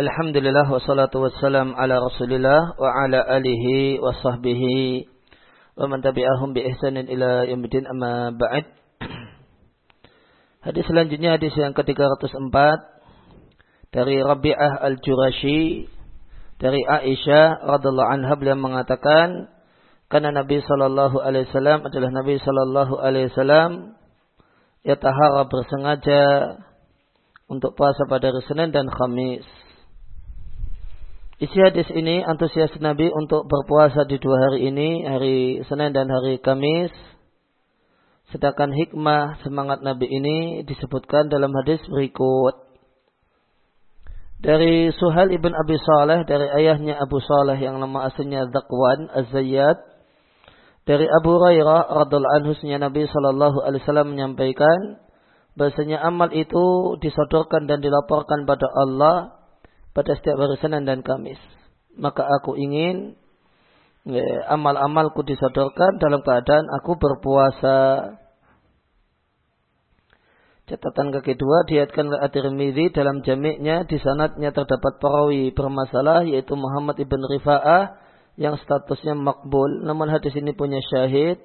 Alhamdulillah wassalatu wassalam ala rasulillah wa ala alihi wa sahbihi wa man tabi'ahum bi ihsanin ila yaumil amma ba'd. Hadis selanjutnya hadis yang ke-304 dari Rabi'ah Al-Jurashi dari Aisyah radhiallahu anha beliau mengatakan karena Nabi sallallahu alaihi wasallam adalah Nabi sallallahu alaihi wasallam yatahara bersengaja untuk puasa pada hari Senin dan Khamis. Isi hadis ini antusias Nabi untuk berpuasa di dua hari ini, hari Senin dan hari Kamis. Sedangkan hikmah semangat Nabi ini disebutkan dalam hadis berikut. Dari Suhal ibn Abi Saleh, dari ayahnya Abu Saleh yang nama aslinya Zakwan Az-Zayyad. Dari Abu Hurairah radhiallahu anhu Nabi sallallahu alaihi wasallam menyampaikan bahasanya amal itu disodorkan dan dilaporkan pada Allah pada setiap hari Senin dan Kamis. Maka aku ingin ya, amal-amalku disodorkan dalam keadaan aku berpuasa. Catatan kaki dua diatkan oleh At-Tirmidzi dalam jamiknya di sanatnya terdapat perawi bermasalah yaitu Muhammad ibn Rifa'ah yang statusnya makbul. Namun hadis ini punya syahid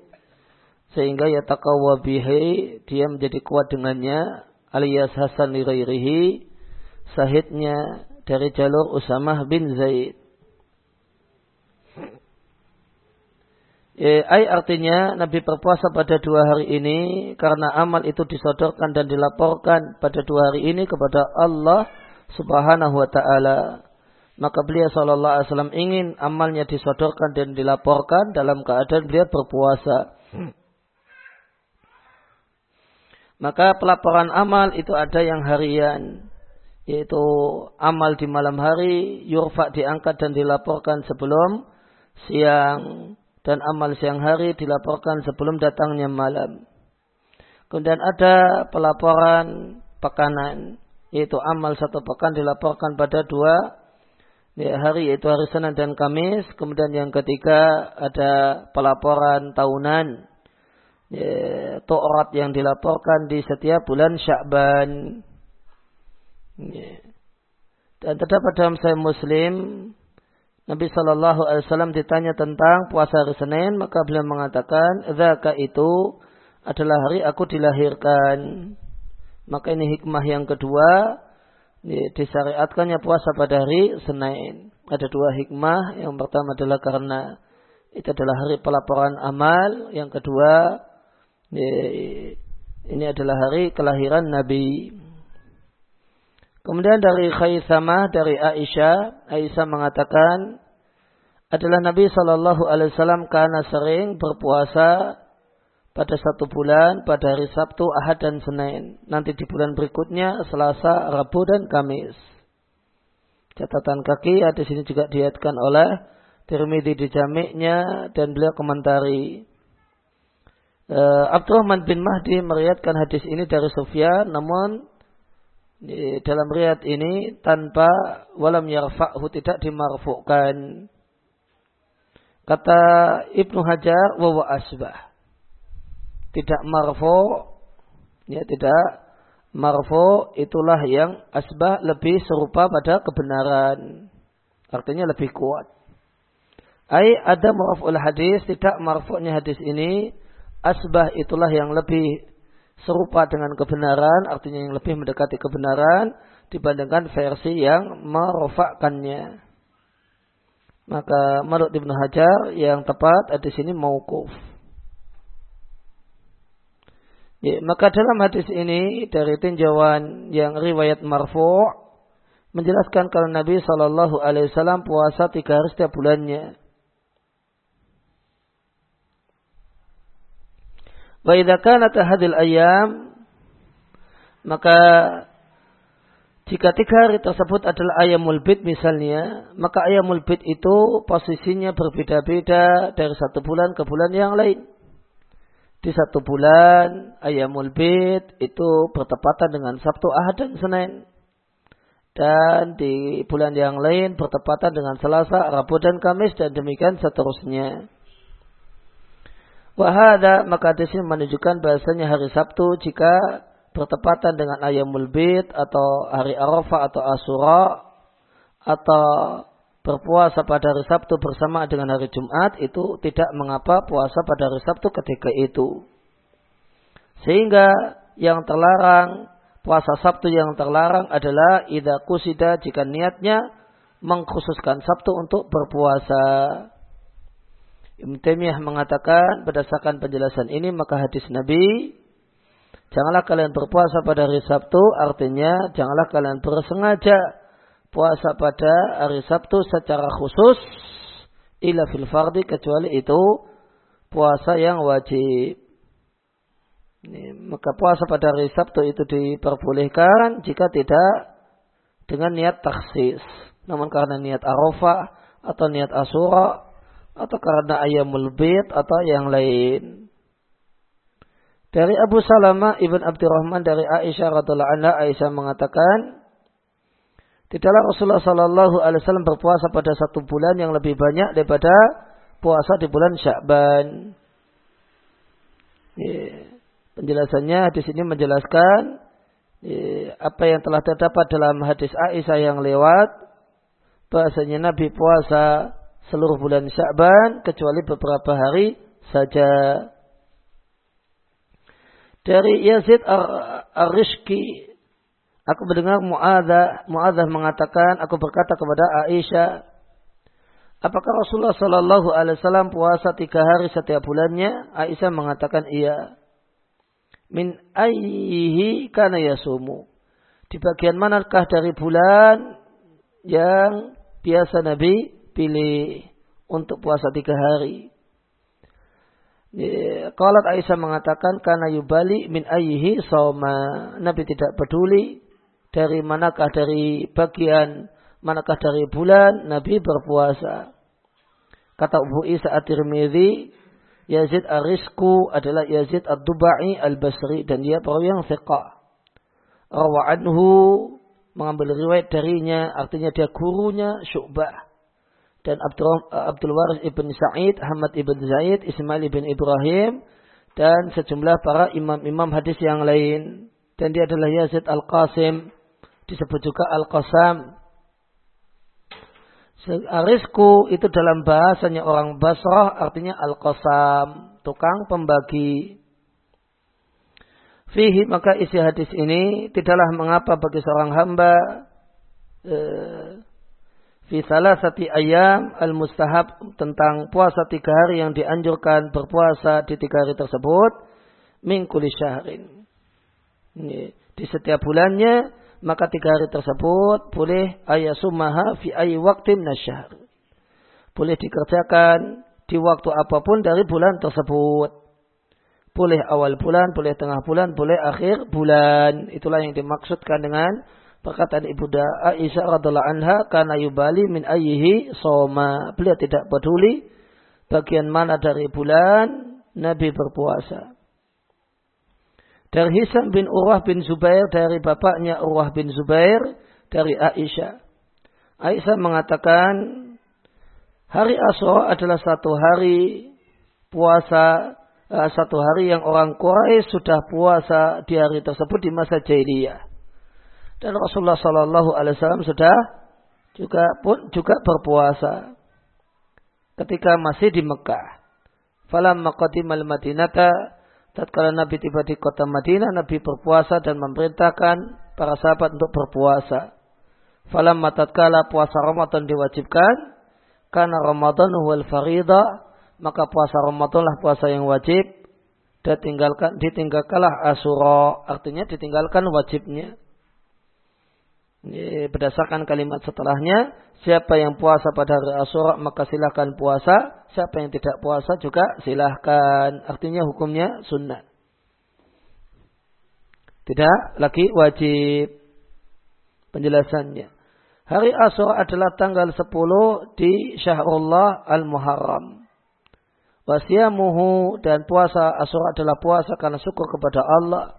sehingga ya taqawwa bihi dia menjadi kuat dengannya alias Hasan li sahidnya dari jalur Usamah bin Zaid. Ya, ay artinya Nabi berpuasa pada dua hari ini karena amal itu disodorkan dan dilaporkan pada dua hari ini kepada Allah Subhanahu wa taala. Maka beliau sallallahu alaihi wasallam ingin amalnya disodorkan dan dilaporkan dalam keadaan beliau berpuasa. Maka pelaporan amal itu ada yang harian, yaitu amal di malam hari yurfa diangkat dan dilaporkan sebelum siang dan amal siang hari dilaporkan sebelum datangnya malam. Kemudian ada pelaporan pekanan yaitu amal satu pekan dilaporkan pada dua hari yaitu hari Senin dan Kamis. Kemudian yang ketiga ada pelaporan tahunan ya, To'rat yang dilaporkan di setiap bulan Sya'ban. Dan terdapat dalam saya Muslim, Nabi Shallallahu Alaihi Wasallam ditanya tentang puasa hari Senin, maka beliau mengatakan, "Zaka itu adalah hari aku dilahirkan." Maka ini hikmah yang kedua, disyariatkannya puasa pada hari Senin. Ada dua hikmah. Yang pertama adalah karena itu adalah hari pelaporan amal. Yang kedua, ini adalah hari kelahiran Nabi. Kemudian dari Khaisamah dari Aisyah, Aisyah mengatakan adalah Nabi Shallallahu Alaihi Wasallam karena sering berpuasa pada satu bulan pada hari Sabtu, Ahad dan Senin. Nanti di bulan berikutnya Selasa, Rabu dan Kamis. Catatan kaki di sini juga diatkan oleh Tirmidzi di jamiknya dan beliau komentari. Uh, Abdurrahman bin Mahdi meriatkan hadis ini dari Sufyan, namun dalam riat ini tanpa walam yarfa'hu tidak dimarfu'kan. Kata Ibnu Hajar wa asbah. Tidak marfu ya tidak marfu itulah yang asbah lebih serupa pada kebenaran. Artinya lebih kuat. Ai ada marfu'ul hadis tidak marfu'nya hadis ini asbah itulah yang lebih serupa dengan kebenaran, artinya yang lebih mendekati kebenaran dibandingkan versi yang merofakkannya. Maka menurut Ibnu Hajar yang tepat di sini maukuf. Ya, maka dalam hadis ini dari tinjauan yang riwayat marfu menjelaskan kalau Nabi Wasallam puasa tiga hari setiap bulannya. Wa idza kanat hadil ayam maka jika tiga hari tersebut adalah ayamul bid misalnya, maka ayamul bid itu posisinya berbeda-beda dari satu bulan ke bulan yang lain. Di satu bulan ayamul bid itu bertepatan dengan Sabtu, Ahad dan Senin. Dan di bulan yang lain bertepatan dengan Selasa, Rabu dan Kamis dan demikian seterusnya. Wahada maka di sini menunjukkan bahasanya hari Sabtu jika bertepatan dengan ayamul bid atau hari Arafah atau Asura atau berpuasa pada hari Sabtu bersama dengan hari Jumat itu tidak mengapa puasa pada hari Sabtu ketika itu. Sehingga yang terlarang puasa Sabtu yang terlarang adalah idza kusida jika niatnya mengkhususkan Sabtu untuk berpuasa. Ibn Taimiyah mengatakan berdasarkan penjelasan ini maka hadis Nabi janganlah kalian berpuasa pada hari Sabtu artinya janganlah kalian bersengaja puasa pada hari Sabtu secara khusus ila fil fardi kecuali itu puasa yang wajib. Ini, maka puasa pada hari Sabtu itu diperbolehkan jika tidak dengan niat taksis. Namun karena niat Arafah atau niat Asura atau karena ayamul bait atau yang lain. Dari Abu Salama ibn Abdurrahman dari Aisyah radhiallahu anha Aisyah mengatakan tidaklah Rasulullah Shallallahu alaihi wasallam berpuasa pada satu bulan yang lebih banyak daripada puasa di bulan Sya'ban. Penjelasannya di sini menjelaskan apa yang telah terdapat dalam hadis Aisyah yang lewat bahasanya Nabi puasa seluruh bulan Sya'ban kecuali beberapa hari saja. Dari Yazid Ar-Rishki aku mendengar Mu'adzah Mu'adzah mengatakan aku berkata kepada Aisyah Apakah Rasulullah Shallallahu Alaihi Wasallam puasa tiga hari setiap bulannya? Aisyah mengatakan iya. Min ayyihi kana yasumu. Di bagian manakah dari bulan yang biasa Nabi pilih untuk puasa tiga hari. Kalau Aisyah mengatakan karena yubali min ayyihi soma. Nabi tidak peduli dari manakah dari bagian manakah dari bulan Nabi berpuasa. Kata Abu Isa At-Tirmidzi, Yazid Arisku adalah Yazid Ad-Dubai Al-Basri dan dia perawi yang thiqah. Rawa anhu mengambil riwayat darinya artinya dia gurunya Syu'bah dan Abdul, Abdul Waris ibn Sa'id, Ahmad ibn Zaid, Ismail ibn Ibrahim, dan sejumlah para imam-imam hadis yang lain. Dan dia adalah Yazid Al-Qasim, disebut juga Al-Qasam. Arisku itu dalam bahasanya orang Basrah artinya Al-Qasam, tukang pembagi. Fihi maka isi hadis ini tidaklah mengapa bagi seorang hamba eh, fi sati ayam al mustahab tentang puasa tiga hari yang dianjurkan berpuasa di tiga hari tersebut min kulli syahrin. Di setiap bulannya maka tiga hari tersebut boleh ayasumaha fi ayi waktin nasyahr. Boleh dikerjakan di waktu apa pun dari bulan tersebut. Boleh awal bulan, boleh tengah bulan, boleh akhir bulan. Itulah yang dimaksudkan dengan Perkataan Ibu Aisyah radhiallahu anha karena yubali min ayyihi soma. Beliau tidak peduli bagian mana dari bulan Nabi berpuasa. Dari Hisam bin Urwah bin Zubair dari bapaknya Urwah bin Zubair dari Aisyah. Aisyah mengatakan hari Asyura adalah satu hari puasa eh, satu hari yang orang Quraisy sudah puasa di hari tersebut di masa jahiliyah. Dan Rasulullah Shallallahu Alaihi Wasallam sudah juga pun juga berpuasa ketika masih di Mekah. Falam maqadimal Madinata tatkala Nabi tiba di kota Madinah Nabi berpuasa dan memerintahkan para sahabat untuk berpuasa. Falam tatkala puasa Ramadan diwajibkan karena Ramadan wal farida maka puasa Ramadan lah puasa yang wajib ditinggalkan ditinggalkanlah Asura artinya ditinggalkan wajibnya berdasarkan kalimat setelahnya, siapa yang puasa pada hari Asyura maka silahkan puasa, siapa yang tidak puasa juga silahkan. Artinya hukumnya sunnah. Tidak lagi wajib. Penjelasannya. Hari Asyura adalah tanggal 10 di Syahrullah Al-Muharram. Wasiyamuhu dan puasa Asyura adalah puasa karena syukur kepada Allah.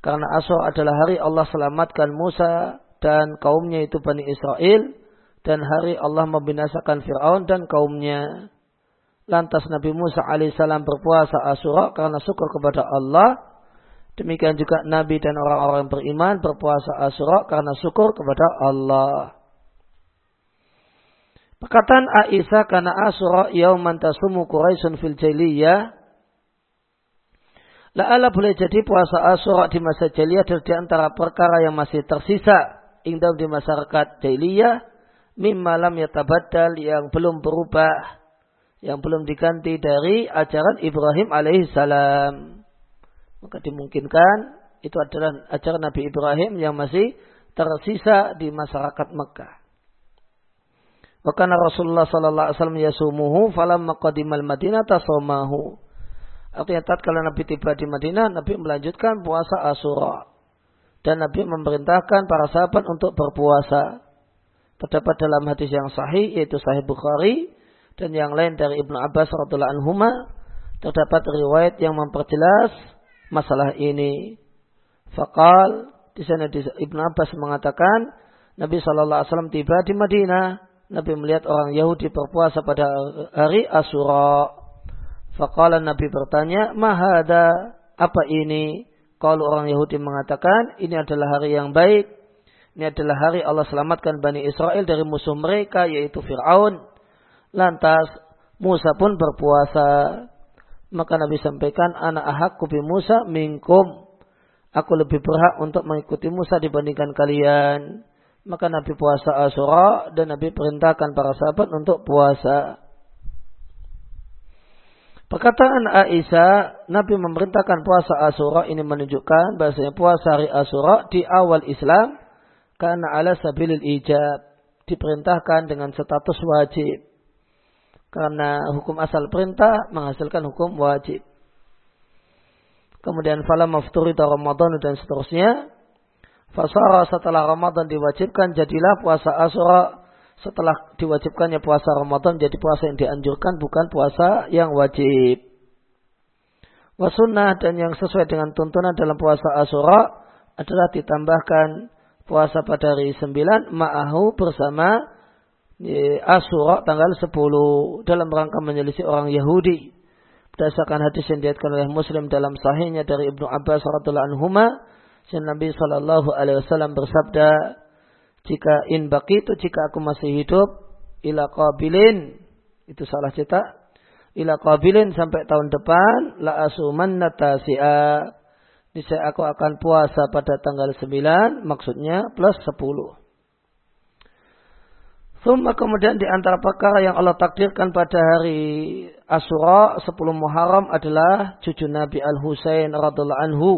Karena Asyura adalah hari Allah selamatkan Musa dan kaumnya itu Bani Israel dan hari Allah membinasakan Fir'aun dan kaumnya. Lantas Nabi Musa alaihissalam berpuasa Asyura karena syukur kepada Allah. Demikian juga Nabi dan orang-orang beriman berpuasa Asyura karena syukur kepada Allah. Perkataan Aisyah karena Asura yauman tasumu Quraisyun fil jahiliyah La'ala boleh jadi puasa Asura di masa jahiliyah dari antara perkara yang masih tersisa indam di masyarakat jahiliyah mimma lam yatabaddal yang belum berubah yang belum diganti dari ajaran Ibrahim alaihissalam. Maka dimungkinkan itu adalah ajaran Nabi Ibrahim yang masih tersisa di masyarakat Mekah. Wakana Rasulullah sallallahu alaihi wasallam yasumuhu falam maqadimal Madinah tasomahu. Artinya tatkala Nabi tiba di Madinah, Nabi melanjutkan puasa Asyura. Dan Nabi memerintahkan para sahabat untuk berpuasa. Terdapat dalam hadis yang sahih, yaitu sahih Bukhari, dan yang lain dari Ibnu Abbas radhiallahu anhuma, terdapat riwayat yang memperjelas masalah ini. Fakal di sana Ibnu Abbas mengatakan Nabi Shallallahu Alaihi Wasallam tiba di Madinah Nabi melihat orang Yahudi berpuasa pada hari Asura. Fakala Nabi bertanya, Mahada, apa ini? Kalau orang Yahudi mengatakan, ini adalah hari yang baik. Ini adalah hari Allah selamatkan Bani Israel dari musuh mereka, yaitu Fir'aun. Lantas, Musa pun berpuasa. Maka Nabi sampaikan, anak ahak kubi Musa minkum. Aku lebih berhak untuk mengikuti Musa dibandingkan kalian. Maka Nabi puasa Asyura dan Nabi perintahkan para sahabat untuk puasa. Perkataan Aisyah, Nabi memerintahkan puasa Asyura ini menunjukkan bahasanya puasa hari Asyura di awal Islam karena ala sabilil ijab diperintahkan dengan status wajib. Karena hukum asal perintah menghasilkan hukum wajib. Kemudian fala mafturi Ramadan dan seterusnya Fasara setelah Ramadan diwajibkan jadilah puasa Asyura setelah diwajibkannya puasa Ramadan jadi puasa yang dianjurkan bukan puasa yang wajib. Wasunnah dan yang sesuai dengan tuntunan dalam puasa Asyura adalah ditambahkan puasa pada hari 9 ma'ahu bersama Asyura tanggal 10 dalam rangka menyelisih orang Yahudi. Berdasarkan hadis yang diatkan oleh Muslim dalam sahihnya dari Ibnu Abbas radhiallahu anhu dan Nabi Shallallahu Alaihi Wasallam bersabda, jika in itu jika aku masih hidup, ila qabilin, itu salah cetak, ila qabilin sampai tahun depan, la asuman natasi'a. Niscaya aku akan puasa pada tanggal 9, maksudnya plus 10. Summa kemudian di antara perkara yang Allah takdirkan pada hari Asura 10 Muharram adalah cucu Nabi Al-Husain radhiallahu anhu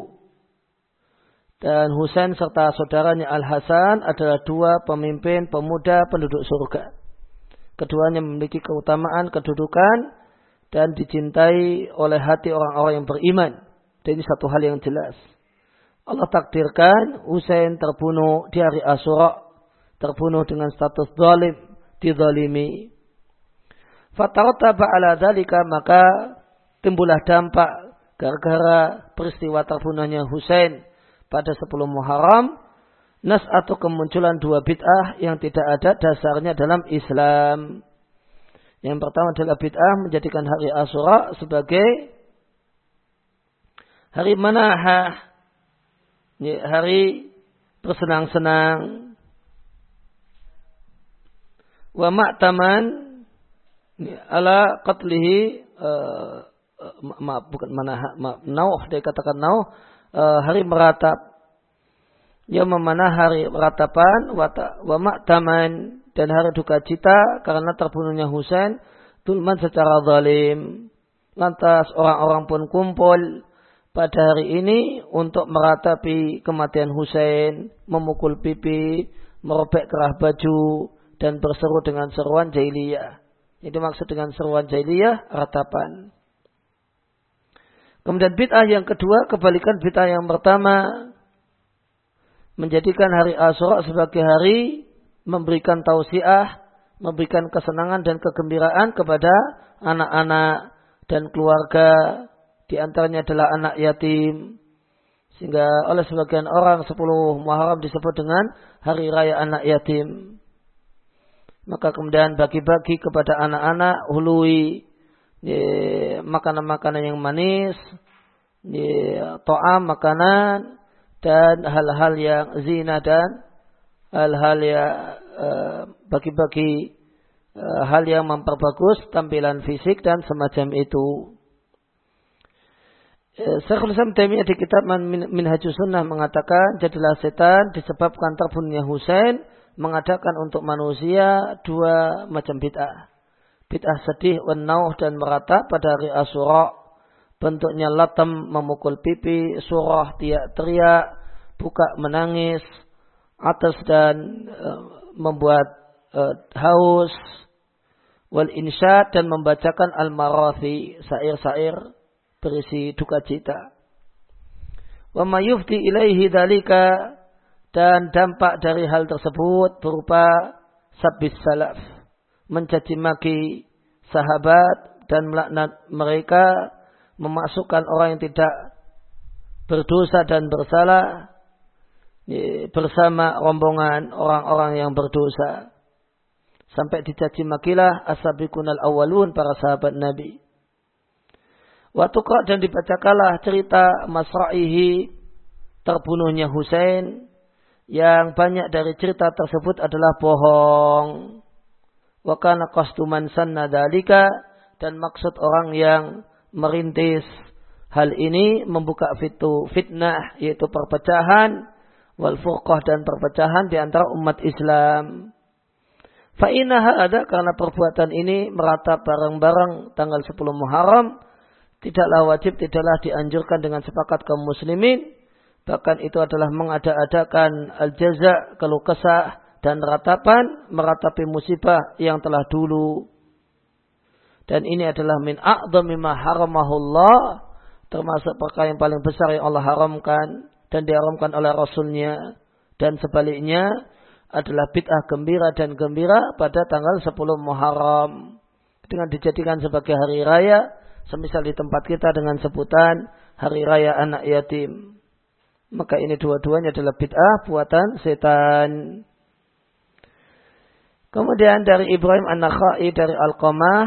dan Husain serta saudaranya Al-Hasan adalah dua pemimpin pemuda penduduk surga. Keduanya memiliki keutamaan kedudukan dan dicintai oleh hati orang-orang yang beriman. Dan ini satu hal yang jelas. Allah takdirkan Husain terbunuh di hari Asyura, terbunuh dengan status zalim, dizalimi. Fatartaba ala dalika maka timbullah dampak gara-gara peristiwa terbunuhnya Husain pada 10 Muharram nas atau kemunculan dua bid'ah yang tidak ada dasarnya dalam Islam. Yang pertama adalah bid'ah menjadikan hari Asyura sebagai hari manahah, hari bersenang-senang. Wa ma'taman ala qatlihi uh, maaf bukan manahah, maaf nauh dia katakan nauh uh, hari meratap. Yang memanah hari ratapan wa maktaman dan hari duka cita karena terbunuhnya Husain tulman secara zalim. Lantas orang-orang pun kumpul pada hari ini untuk meratapi kematian Husain, memukul pipi, merobek kerah baju, dan berseru dengan seruan jahiliyah. Jadi maksud dengan seruan jahiliyah, ratapan. Kemudian bid'ah yang kedua, kebalikan bid'ah yang pertama, menjadikan hari Asyura sebagai hari memberikan tausiah, memberikan kesenangan dan kegembiraan kepada anak-anak dan keluarga, di antaranya adalah anak yatim. Sehingga oleh sebagian orang 10 Muharram disebut dengan hari raya anak yatim. Maka kemudian bagi-bagi kepada anak-anak, hului makanan-makanan yang manis, to'am makanan, dan hal-hal yang zina dan hal-hal yang e, bagi-bagi uh, hal yang memperbagus tampilan fisik dan semacam itu. Eh, Syekhul Islam Taimiyah di kitab Minhajus Sunnah mengatakan jadilah setan disebabkan terbunuhnya Husain mengadakan untuk manusia dua macam bid'ah. Bid'ah sedih, wenauh dan merata pada hari Asyura. Bentuknya latam memukul pipi, surah tiak teriak, buka menangis, atas dan uh, membuat uh, haus, wal insyad dan membacakan al-marathi, sair-sair berisi duka cita. Wa mayufti ilaihi dalika dan dampak dari hal tersebut berupa sabis salaf, mencaci maki sahabat dan melaknat mereka, memasukkan orang yang tidak berdosa dan bersalah bersama rombongan orang-orang yang berdosa. Sampai dicaci makilah asabikunal awalun para sahabat Nabi. Waktu kok dan dibacakanlah cerita Masra'ihi terbunuhnya Husain yang banyak dari cerita tersebut adalah bohong. Wakana kostuman sanna dalika dan maksud orang yang merintis hal ini membuka fitu fitnah yaitu perpecahan wal furqah dan perpecahan di antara umat Islam. Fa'inaha ada karena perbuatan ini meratap bareng-bareng tanggal 10 Muharram tidaklah wajib, tidaklah dianjurkan dengan sepakat kaum muslimin. Bahkan itu adalah mengada-adakan al-jaza, keluh kesah, dan ratapan, meratapi musibah yang telah dulu. Dan ini adalah min a'zami ma haramahullah, termasuk perkara yang paling besar yang Allah haramkan dan diharamkan oleh Rasulnya. Dan sebaliknya adalah bid'ah gembira dan gembira pada tanggal 10 Muharram. Dengan dijadikan sebagai hari raya, semisal di tempat kita dengan sebutan hari raya anak yatim. Maka ini dua-duanya adalah bid'ah buatan setan. Kemudian dari Ibrahim An-Nakhai dari Al-Qamah.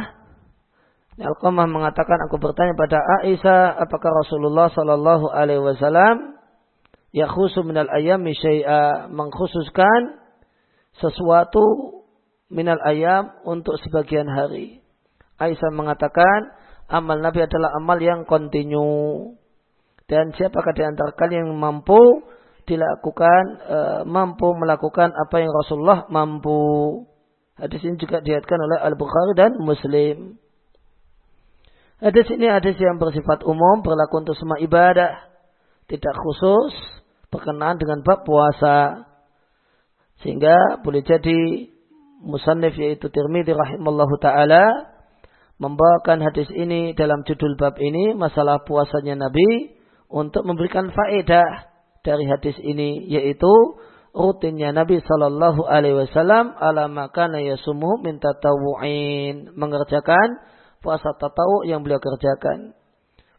Al-Qamah mengatakan aku bertanya pada Aisyah apakah Rasulullah Sallallahu Alaihi Wasallam yakhusu minal ayam syai'a mengkhususkan sesuatu minal ayam untuk sebagian hari. Aisyah mengatakan amal Nabi adalah amal yang kontinu. Dan siapakah di antara kalian yang mampu dilakukan, e, mampu melakukan apa yang Rasulullah mampu. Hadis ini juga diatkan oleh Al-Bukhari dan Muslim. Hadis ini hadis yang bersifat umum, berlaku untuk semua ibadah. Tidak khusus, berkenaan dengan bab puasa. Sehingga boleh jadi musannif yaitu Tirmidzi rahimallahu taala membawakan hadis ini dalam judul bab ini masalah puasanya Nabi untuk memberikan faedah dari hadis ini yaitu rutinnya Nabi Shallallahu Alaihi Wasallam ala makana yasumu minta tawuin mengerjakan puasa tatawu yang beliau kerjakan.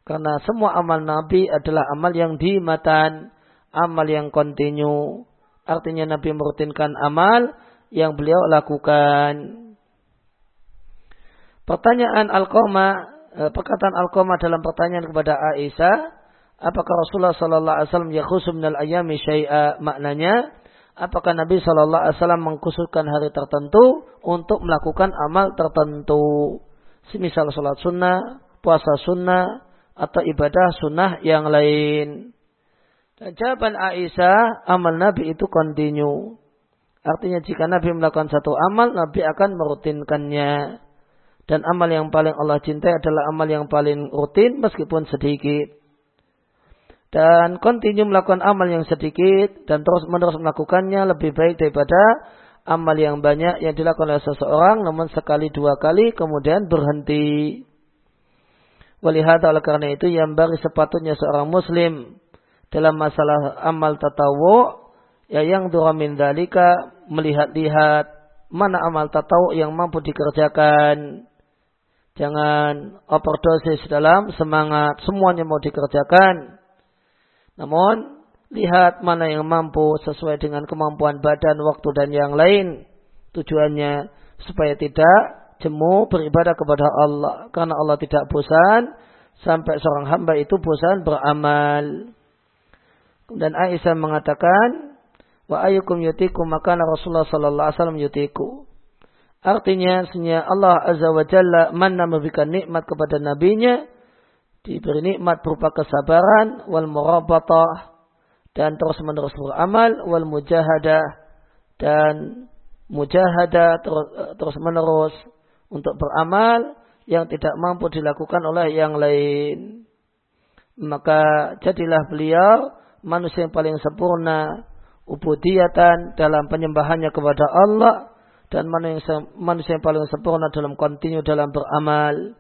Karena semua amal Nabi adalah amal yang dimatan amal yang kontinu. Artinya Nabi merutinkan amal yang beliau lakukan. Pertanyaan Al-Qama, eh, perkataan Al-Qama dalam pertanyaan kepada Aisyah, apakah Rasulullah sallallahu alaihi wasallam yakhusu minal ayami syai'a? Maknanya apakah Nabi sallallahu alaihi wasallam mengkhususkan hari tertentu untuk melakukan amal tertentu semisal salat sunnah, puasa sunnah atau ibadah sunnah yang lain. Dan jawaban Aisyah, amal Nabi itu kontinu. Artinya jika Nabi melakukan satu amal, Nabi akan merutinkannya. Dan amal yang paling Allah cintai adalah amal yang paling rutin meskipun sedikit. Dan kontinu melakukan amal yang sedikit dan terus menerus melakukannya lebih baik daripada amal yang banyak yang dilakukan oleh seseorang namun sekali dua kali kemudian berhenti. Walihada oleh karena itu yang bagi sepatutnya seorang muslim dalam masalah amal tatawu ya yang duramin dalika melihat-lihat mana amal tatawu yang mampu dikerjakan Jangan overdosis dalam semangat semuanya mau dikerjakan. Namun lihat mana yang mampu sesuai dengan kemampuan badan, waktu dan yang lain. Tujuannya supaya tidak jemu beribadah kepada Allah. Karena Allah tidak bosan sampai seorang hamba itu bosan beramal. Dan Aisyah mengatakan, wa ayyukum yutiku maka Rasulullah sallallahu alaihi wasallam yutiku. Artinya, Allah Azza wa Jalla mana memberikan nikmat kepada nabinya, diberi nikmat berupa kesabaran, wal murabatah, dan terus menerus beramal, wal mujahadah, dan mujahadah terus, terus menerus untuk beramal yang tidak mampu dilakukan oleh yang lain. Maka jadilah beliau manusia yang paling sempurna, ubudiyatan dalam penyembahannya kepada Allah, dan manusia yang paling sempurna dalam kontinu dalam beramal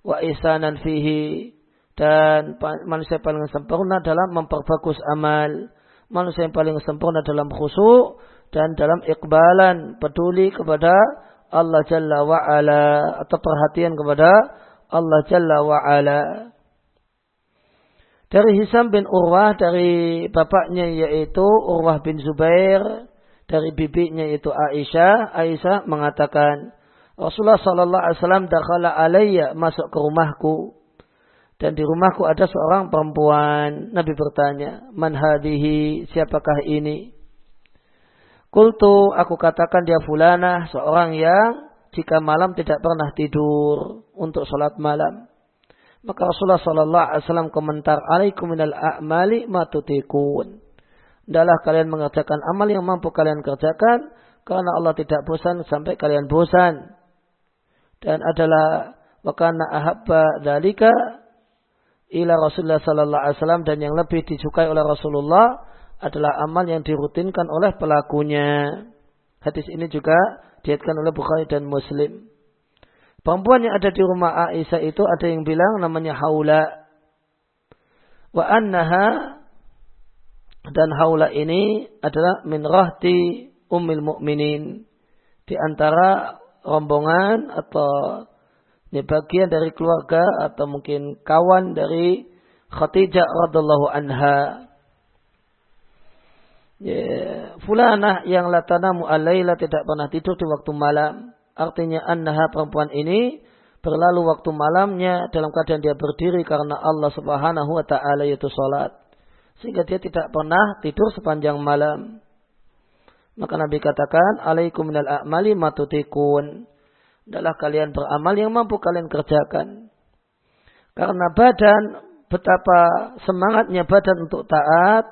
wa isanan fihi dan manusia yang paling sempurna dalam memperbagus amal manusia yang paling sempurna dalam khusyuk dan dalam ikbalan peduli kepada Allah Jalla wa ala atau perhatian kepada Allah Jalla wa ala dari Hisam bin Urwah dari bapaknya yaitu Urwah bin Zubair dari bibinya itu Aisyah. Aisyah mengatakan, Rasulullah Sallallahu Alaihi Wasallam dakhala alayya masuk ke rumahku dan di rumahku ada seorang perempuan. Nabi bertanya, man hadihi, siapakah ini? Kultu, aku katakan dia fulana, seorang yang jika malam tidak pernah tidur untuk sholat malam. Maka Rasulullah Sallallahu Alaihi Wasallam komentar, alaikum minal a'mali matutikun. Adalah kalian mengerjakan amal yang mampu kalian kerjakan karena Allah tidak bosan sampai kalian bosan. Dan adalah wakana ahabba dalika ila Rasulullah sallallahu alaihi wasallam dan yang lebih disukai oleh Rasulullah adalah amal yang dirutinkan oleh pelakunya. Hadis ini juga diatkan oleh Bukhari dan Muslim. Perempuan yang ada di rumah Aisyah itu ada yang bilang namanya Haula. Wa annaha dan haula ini adalah min rahti ummil mu'minin. Di antara rombongan atau ini bagian dari keluarga atau mungkin kawan dari Khadijah radhiallahu anha. Ya, fulanah yang latanamu alaila tidak pernah tidur di waktu malam. Artinya annaha perempuan ini berlalu waktu malamnya dalam keadaan dia berdiri karena Allah subhanahu wa ta'ala yaitu salat sehingga dia tidak pernah tidur sepanjang malam. Maka Nabi katakan, alaikum minal a'mali matutikun. Adalah kalian beramal yang mampu kalian kerjakan. Karena badan, betapa semangatnya badan untuk taat,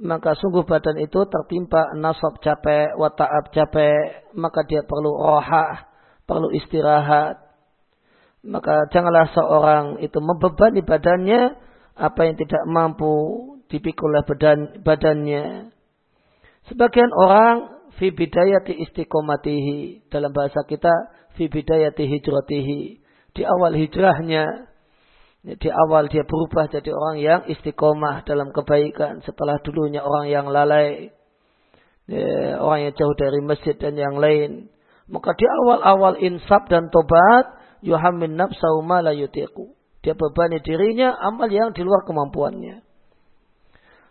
maka sungguh badan itu tertimpa nasab capek, wata'ab capek, maka dia perlu rohah, perlu istirahat. Maka janganlah seorang itu membebani badannya apa yang tidak mampu dipikul oleh badan, badannya. Sebagian orang fi bidayati istiqomatihi. Dalam bahasa kita fi bidayati hijratihi. Di awal hijrahnya di awal dia berubah jadi orang yang istiqomah dalam kebaikan. Setelah dulunya orang yang lalai ya, orang yang jauh dari masjid dan yang lain. Maka di awal-awal insaf dan tobat yuhamin nafsahu ma la yutiqu. Dia bebani dirinya amal yang di luar kemampuannya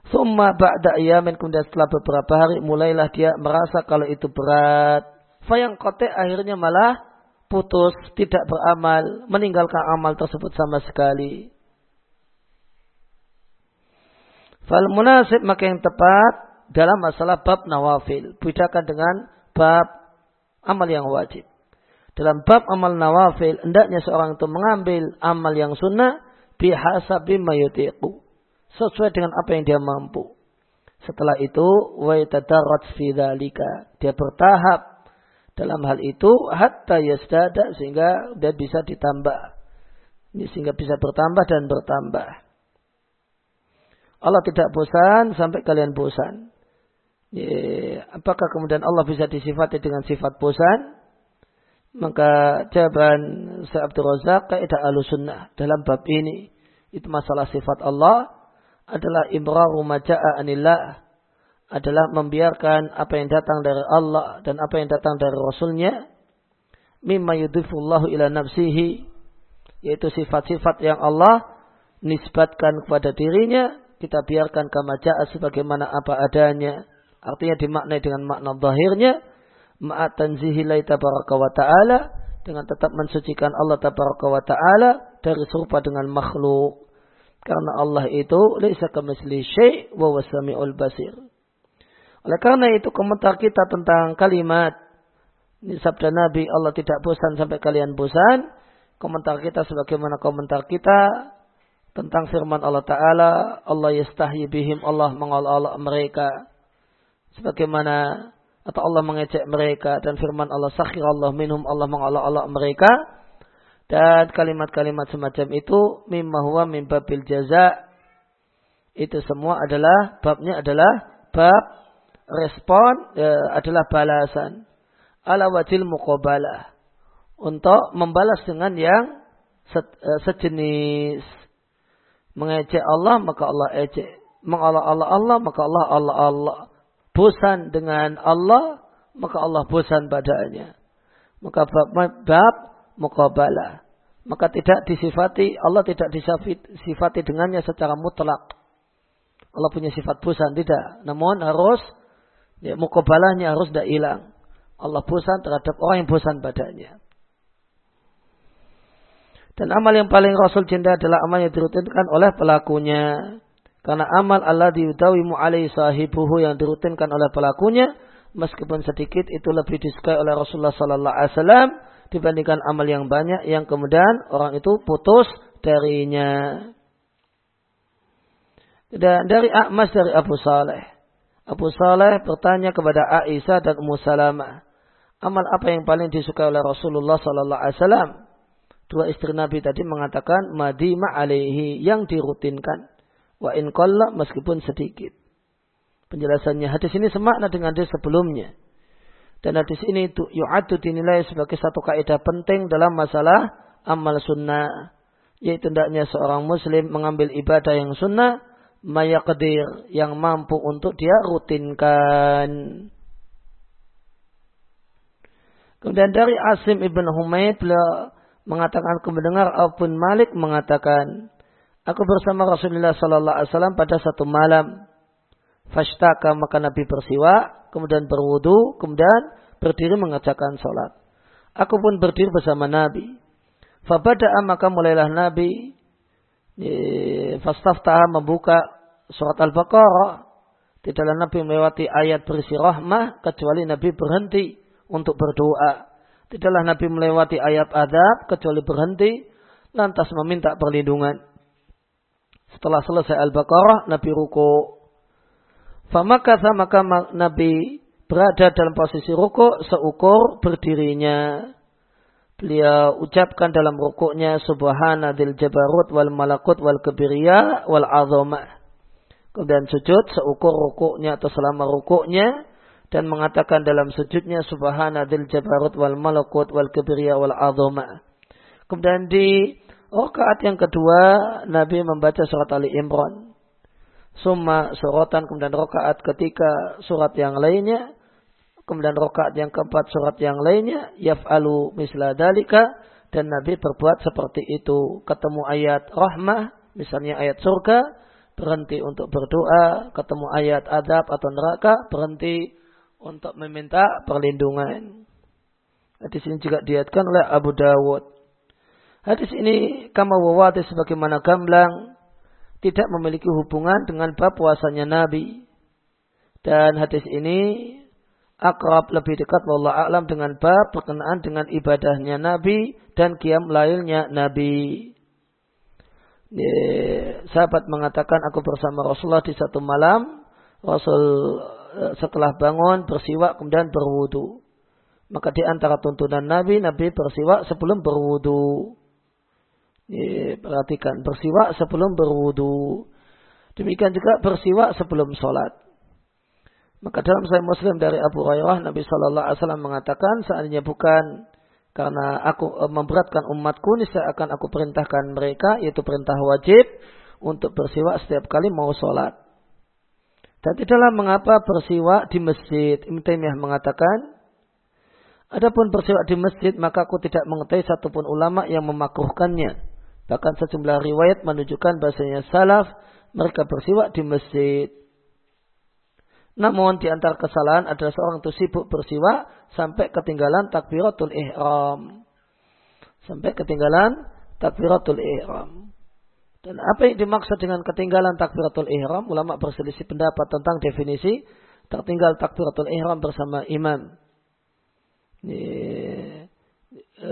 Summa ba'da ayamin kemudian setelah beberapa hari mulailah dia merasa kalau itu berat. Fayang kote akhirnya malah putus, tidak beramal, meninggalkan amal tersebut sama sekali. Fal munasib maka yang tepat dalam masalah bab nawafil. Bedakan dengan bab amal yang wajib. Dalam bab amal nawafil, hendaknya seorang itu mengambil amal yang sunnah bihasabi mayutiku sesuai dengan apa yang dia mampu. Setelah itu, Dia bertahap dalam hal itu hatta yasdada sehingga dia bisa ditambah. Sehingga bisa bertambah dan bertambah. Allah tidak bosan sampai kalian bosan. Apakah kemudian Allah bisa disifati dengan sifat bosan? Maka jawaban Syekh Abdul Razak kaidah sunnah dalam bab ini itu masalah sifat Allah adalah ibraru maja'a anillah. Adalah membiarkan apa yang datang dari Allah dan apa yang datang dari Rasulnya. Mimma yudhifullahu ila nafsihi. Yaitu sifat-sifat yang Allah nisbatkan kepada dirinya. Kita biarkan kama ja'a sebagaimana apa adanya. Artinya dimaknai dengan makna zahirnya. Ma'at tanzihi tabaraka wa ta'ala. Dengan tetap mensucikan Allah tabaraka wa ta'ala dari serupa dengan makhluk karena Allah itu laisa kamitsli syai' wa wasami'ul basir. Oleh karena itu komentar kita tentang kalimat Ini sabda Nabi, Allah tidak bosan sampai kalian bosan. Komentar kita sebagaimana komentar kita tentang firman Allah Ta'ala. Allah yastahi bihim, Allah mengolok-olok mereka. Sebagaimana atau Allah mengecek mereka dan firman Allah sakhir Allah minhum Allah mengolok-olok mereka dan kalimat-kalimat semacam itu mimma huwa min babil jaza itu semua adalah babnya adalah bab respon e, adalah balasan. Ala wajil muqabalah untuk membalas dengan yang se, e, sejenis. Mengejek Allah maka Allah ejek. Mengallah Allah Allah maka Allah Allah Allah. Bosan dengan Allah maka Allah bosan padanya. Maka bab, bab muqabalah. Maka tidak disifati, Allah tidak disifati dengannya secara mutlak. Allah punya sifat bosan, tidak. Namun harus, ya, mukabalahnya harus tidak hilang. Allah bosan terhadap orang yang bosan padanya. Dan amal yang paling Rasul cinta adalah amal yang dirutinkan oleh pelakunya. Karena amal Allah diutawimu alaihi sahibuhu yang dirutinkan oleh pelakunya, meskipun sedikit itu lebih disukai oleh Rasulullah Sallallahu Alaihi Wasallam dibandingkan amal yang banyak yang kemudian orang itu putus darinya. Dan dari Ahmas dari Abu Saleh. Abu Saleh bertanya kepada Aisyah dan Ummu Salamah. Amal apa yang paling disukai oleh Rasulullah Sallallahu Alaihi Wasallam? Dua istri Nabi tadi mengatakan madima alaihi yang dirutinkan. Wa in meskipun sedikit. Penjelasannya hadis ini semakna dengan hadis sebelumnya. Dan hadis ini itu yu'adu dinilai sebagai satu kaidah penting dalam masalah amal sunnah. Yaitu hendaknya seorang muslim mengambil ibadah yang sunnah, mayaqdir, yang mampu untuk dia rutinkan. Kemudian dari Asim ibn Humaid beliau mengatakan aku mendengar Abun Malik mengatakan aku bersama Rasulullah sallallahu alaihi wasallam pada satu malam fashtaka maka Nabi bersiwa kemudian berwudu, kemudian berdiri mengerjakan sholat. Aku pun berdiri bersama Nabi. Fabada'a maka mulailah Nabi fastaftaha membuka surat Al-Baqarah. Tidaklah Nabi melewati ayat berisi rahmah kecuali Nabi berhenti untuk berdoa. Tidaklah Nabi melewati ayat adab kecuali berhenti lantas meminta perlindungan. Setelah selesai Al-Baqarah, Nabi ruku Famakatha maka Nabi berada dalam posisi rukuk seukur berdirinya. Beliau ucapkan dalam rukuknya subhanadil jabarut wal malakut wal kebiriyah wal azamah. Kemudian sujud seukur rukuknya atau selama rukuknya dan mengatakan dalam sujudnya subhanadil jabarut wal malakut wal kebiriyah wal azamah. Kemudian di rakaat yang kedua Nabi membaca surat Ali Imran summa suratan kemudian rokaat ketika surat yang lainnya kemudian rokaat yang keempat surat yang lainnya yaf'alu misla dalika dan Nabi berbuat seperti itu. Ketemu ayat rahmah misalnya ayat surga berhenti untuk berdoa. Ketemu ayat adab atau neraka berhenti untuk meminta perlindungan. Hadis ini juga diatkan oleh Abu Dawud. Hadis ini kama wawati sebagaimana gamblang tidak memiliki hubungan dengan bab puasanya Nabi. Dan hadis ini akrab lebih dekat wallah alam dengan bab berkenaan dengan ibadahnya Nabi dan kiam lailnya Nabi. sahabat mengatakan aku bersama Rasulullah di satu malam. Rasul eh, setelah bangun bersiwak kemudian berwudu. Maka di antara tuntunan Nabi, Nabi bersiwak sebelum berwudu. Ya, perhatikan bersiwak sebelum berwudu. Demikian juga bersiwak sebelum sholat. Maka dalam Sahih Muslim dari Abu Hurairah Nabi Shallallahu Alaihi Wasallam mengatakan seandainya bukan karena aku e, memberatkan umatku niscaya akan aku perintahkan mereka yaitu perintah wajib untuk bersiwak setiap kali mau sholat. Dan tidaklah mengapa bersiwak di masjid. Ibn Taimiyah mengatakan, Adapun bersiwak di masjid maka aku tidak mengetahui satupun ulama yang memakruhkannya. Bahkan sejumlah riwayat menunjukkan bahasanya salaf mereka bersiwak di masjid. Namun di antara kesalahan adalah seorang itu sibuk bersiwak sampai ketinggalan takbiratul ihram. Sampai ketinggalan takbiratul ihram. Dan apa yang dimaksud dengan ketinggalan takbiratul ihram? Ulama berselisih pendapat tentang definisi tertinggal takbiratul ihram bersama imam. Ini, e,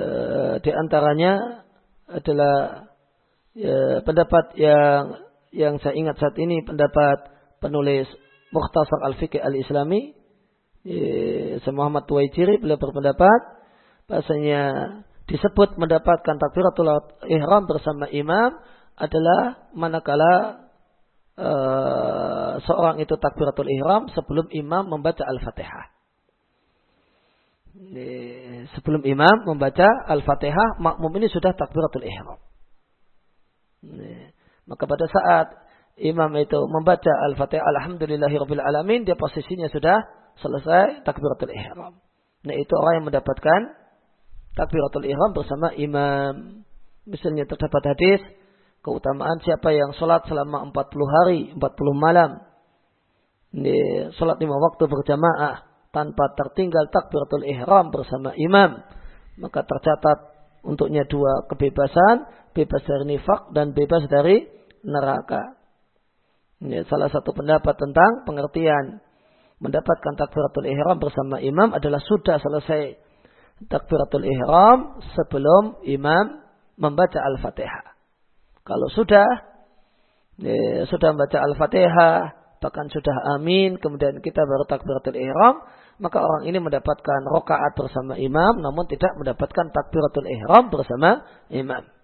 di antaranya adalah ya, pendapat yang yang saya ingat saat ini pendapat penulis Mukhtasar Al-Fiqh Al-Islami ya, Muhammad Tuwaijiri beliau berpendapat bahasanya disebut mendapatkan takbiratul ihram bersama imam adalah manakala uh, seorang itu takbiratul ihram sebelum imam membaca Al-Fatihah. Sebelum imam membaca Al-Fatihah, makmum ini sudah takbiratul ihram. Maka pada saat imam itu membaca Al-Fatihah Alhamdulillahirabbil alamin dia posisinya sudah selesai takbiratul ihram. Nah, itu orang yang mendapatkan takbiratul ihram bersama imam. Misalnya terdapat hadis keutamaan siapa yang sholat selama 40 hari, 40 malam. Ini sholat lima waktu berjamaah tanpa tertinggal takbiratul ihram bersama imam. Maka tercatat untuknya dua kebebasan, bebas dari nifak dan bebas dari neraka. Ini salah satu pendapat tentang pengertian mendapatkan takbiratul ihram bersama imam adalah sudah selesai takbiratul ihram sebelum imam membaca al-fatihah. Kalau sudah ya, sudah membaca al-fatihah bahkan sudah amin kemudian kita baru takbiratul ihram maka orang ini mendapatkan rokaat bersama imam namun tidak mendapatkan takbiratul ihram bersama imam.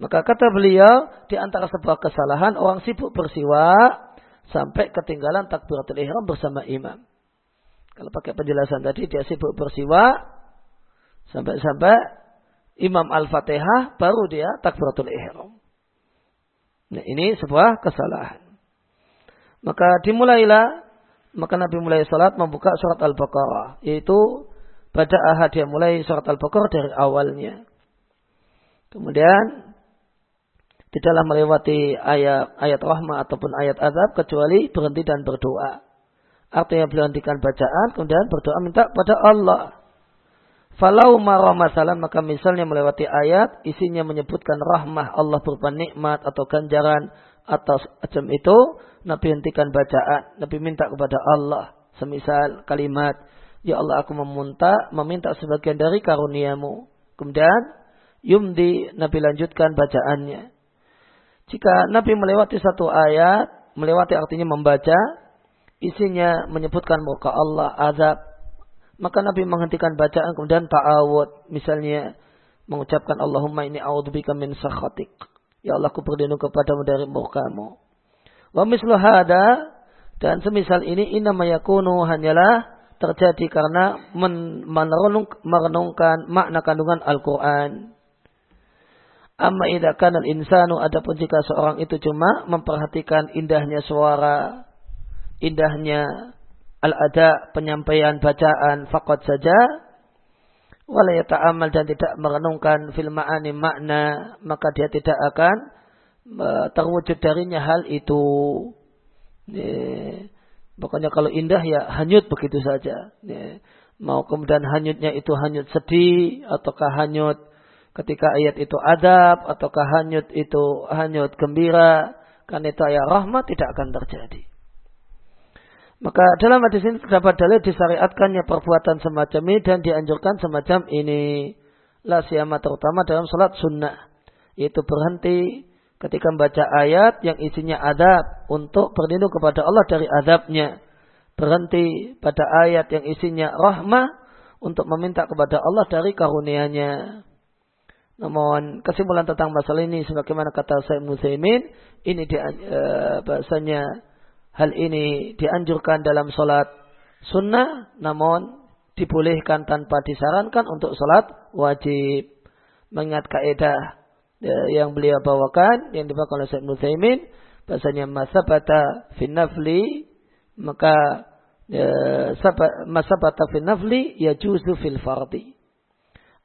Maka kata beliau, di antara sebuah kesalahan orang sibuk bersiwak sampai ketinggalan takbiratul ihram bersama imam. Kalau pakai penjelasan tadi dia sibuk bersiwak sampai-sampai imam al-fatihah baru dia takbiratul ihram. Nah, ini sebuah kesalahan. Maka dimulailah maka Nabi mulai salat membuka surat Al-Baqarah yaitu pada ahad dia mulai surat Al-Baqarah dari awalnya. Kemudian tidaklah melewati ayat ayat rahmah ataupun ayat azab kecuali berhenti dan berdoa. Artinya beliau hentikan bacaan kemudian berdoa minta pada Allah. Falau marah masalah maka misalnya melewati ayat isinya menyebutkan rahmah Allah berupa nikmat atau ganjaran atas macam itu Nabi hentikan bacaan Nabi minta kepada Allah semisal kalimat Ya Allah aku meminta meminta sebagian dari karuniamu kemudian yumdi Nabi lanjutkan bacaannya jika Nabi melewati satu ayat, melewati artinya membaca, isinya menyebutkan muka Allah, azab, maka Nabi menghentikan bacaan kemudian ta'awud. Misalnya mengucapkan Allahumma ini a'udzubika min sakhatik. Ya Allah aku berlindung kepadamu dari murkamu. Wa mislu dan semisal ini inna mayakunu hanyalah terjadi karena men merenungkan makna kandungan Al-Quran. Amma idza kana insanu adapun jika seorang itu cuma memperhatikan indahnya suara, indahnya al-ada penyampaian bacaan fakot saja wala yata'amal dan tidak merenungkan fil ma'ani makna maka dia tidak akan terwujud darinya hal itu. Pokoknya kalau indah ya hanyut begitu saja. Mau kemudian hanyutnya itu hanyut sedih ataukah hanyut ketika ayat itu adab ataukah hanyut itu hanyut gembira karena itu ayat rahmat tidak akan terjadi. Maka dalam hadis ini terdapat dalil disyariatkannya perbuatan semacam ini dan dianjurkan semacam ini. La siyama terutama dalam salat sunnah. Yaitu berhenti ketika membaca ayat yang isinya adab untuk berlindung kepada Allah dari adabnya. Berhenti pada ayat yang isinya rahmah untuk meminta kepada Allah dari karunia-Nya. Namun kesimpulan tentang masalah ini sebagaimana kata Syekh Musaimin ini di, uh, bahasanya hal ini dianjurkan dalam solat sunnah namun dibolehkan tanpa disarankan untuk solat wajib. Mengingat kaidah uh, yang beliau bawakan yang dibawakan oleh Syekh Musaimin bahasanya masabata finafli maka uh, masabata finafli ya juzu fil fardi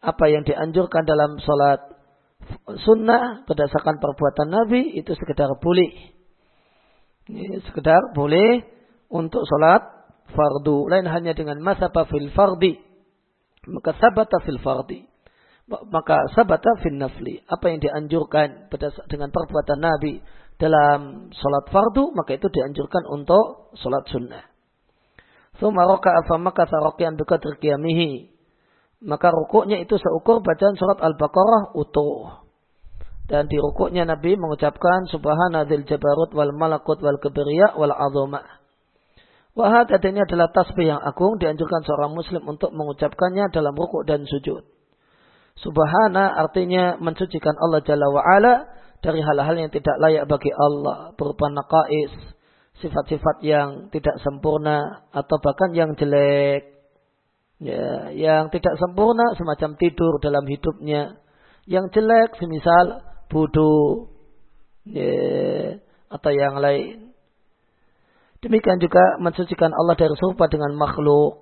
apa yang dianjurkan dalam sholat sunnah berdasarkan perbuatan Nabi itu sekedar boleh. Ini sekedar boleh untuk sholat fardu. Lain hanya dengan masabah fil fardi. Maka sabata fil fardi. Maka sabata fil nafli. Apa yang dianjurkan dengan perbuatan Nabi dalam sholat fardu, maka itu dianjurkan untuk sholat sunnah. Thumma raka'a famakatha raqiyan biqadri qiyamihi. Maka rukuknya itu seukur bacaan surat Al-Baqarah utuh. Dan di rukuknya Nabi mengucapkan Subhana dzil jabarut wal malakut wal kibriya wal azamah. Wahad ini adalah tasbih yang agung dianjurkan seorang muslim untuk mengucapkannya dalam rukuk dan sujud. Subhana artinya mensucikan Allah Jalla wa'ala dari hal-hal yang tidak layak bagi Allah berupa naqais, sifat-sifat yang tidak sempurna atau bahkan yang jelek. Ya, yang tidak sempurna semacam tidur dalam hidupnya. Yang jelek semisal bodoh ya, atau yang lain. Demikian juga mensucikan Allah dari serupa dengan makhluk.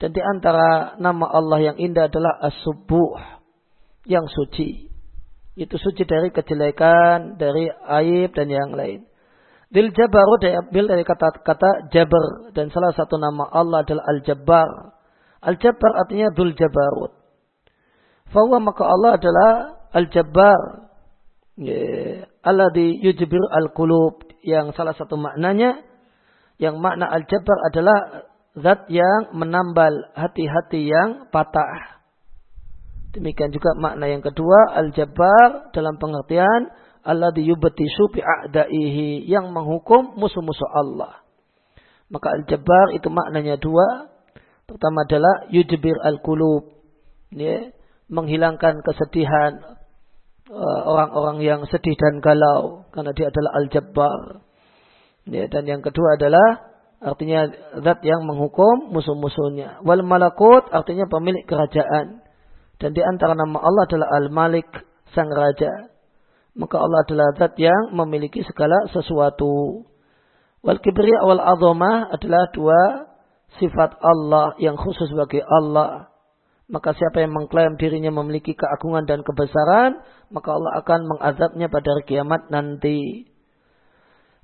Dan di antara nama Allah yang indah adalah As-Subuh. Yang suci. Itu suci dari kejelekan, dari aib dan yang lain. Dil Jabarut diambil dari kata-kata Jabar dan salah satu nama Allah adalah Al-Jabbar. Al-Jabbar artinya Dul Jabarut. Fahuwa maka Allah adalah Al-Jabbar. Yeah. Allah di yujibir al-qulub yang salah satu maknanya yang makna al-jabbar adalah zat yang menambal hati-hati yang patah. Demikian juga makna yang kedua al-jabbar dalam pengertian Allah yubtisu bi a'daihi yang menghukum musuh-musuh Allah. Maka al-jabbar itu maknanya dua. Pertama adalah yujbir al-qulub. Ya, menghilangkan kesedihan uh, orang-orang yang sedih dan galau karena dia adalah al-jabbar. Ya, dan yang kedua adalah artinya zat yang menghukum musuh-musuhnya. Wal malakut artinya pemilik kerajaan. Dan di antara nama Allah adalah Al-Malik, sang raja maka Allah adalah zat yang memiliki segala sesuatu. Wal kibriya wal azamah adalah dua sifat Allah yang khusus bagi Allah. Maka siapa yang mengklaim dirinya memiliki keagungan dan kebesaran, maka Allah akan mengazabnya pada hari kiamat nanti.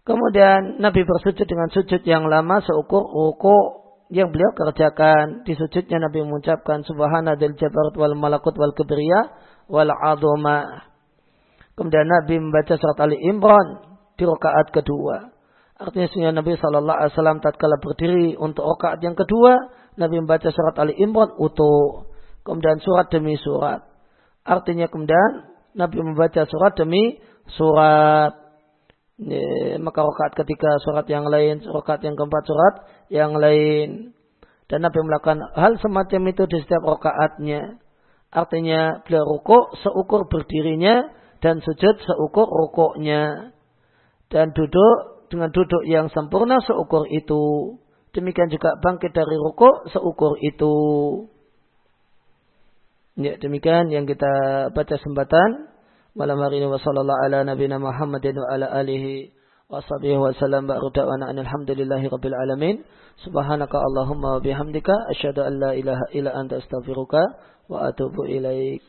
Kemudian Nabi bersujud dengan sujud yang lama seukur ruku yang beliau kerjakan. Di sujudnya Nabi mengucapkan Subhana del jabarat wal malakut wal kibriya wal azamah. Kemudian Nabi membaca surat Ali Imran di rakaat kedua. Artinya sunnah Nabi Shallallahu Alaihi Wasallam tatkala berdiri untuk rakaat yang kedua, Nabi membaca surat Ali Imran utuh. Kemudian surat demi surat. Artinya kemudian Nabi membaca surat demi surat. Maka rakaat ketiga surat yang lain, rakaat yang keempat surat yang lain. Dan Nabi melakukan hal semacam itu di setiap rakaatnya. Artinya beliau rukuk seukur berdirinya dan sujud seukur rukuknya dan duduk dengan duduk yang sempurna seukur itu. Demikian juga bangkit dari rukuk seukur itu. Ya, demikian yang kita baca sembatan malam hari ini. Wasallallahu ala nabiyina Muhammadin wa ala alihi wa sahbihi wa sallam. Ba'du da'wana alhamdulillahi rabbil alamin. Subhanaka allahumma wa bihamdika. Asyhadu an la ilaha illa anta astaghfiruka wa atubu ilaik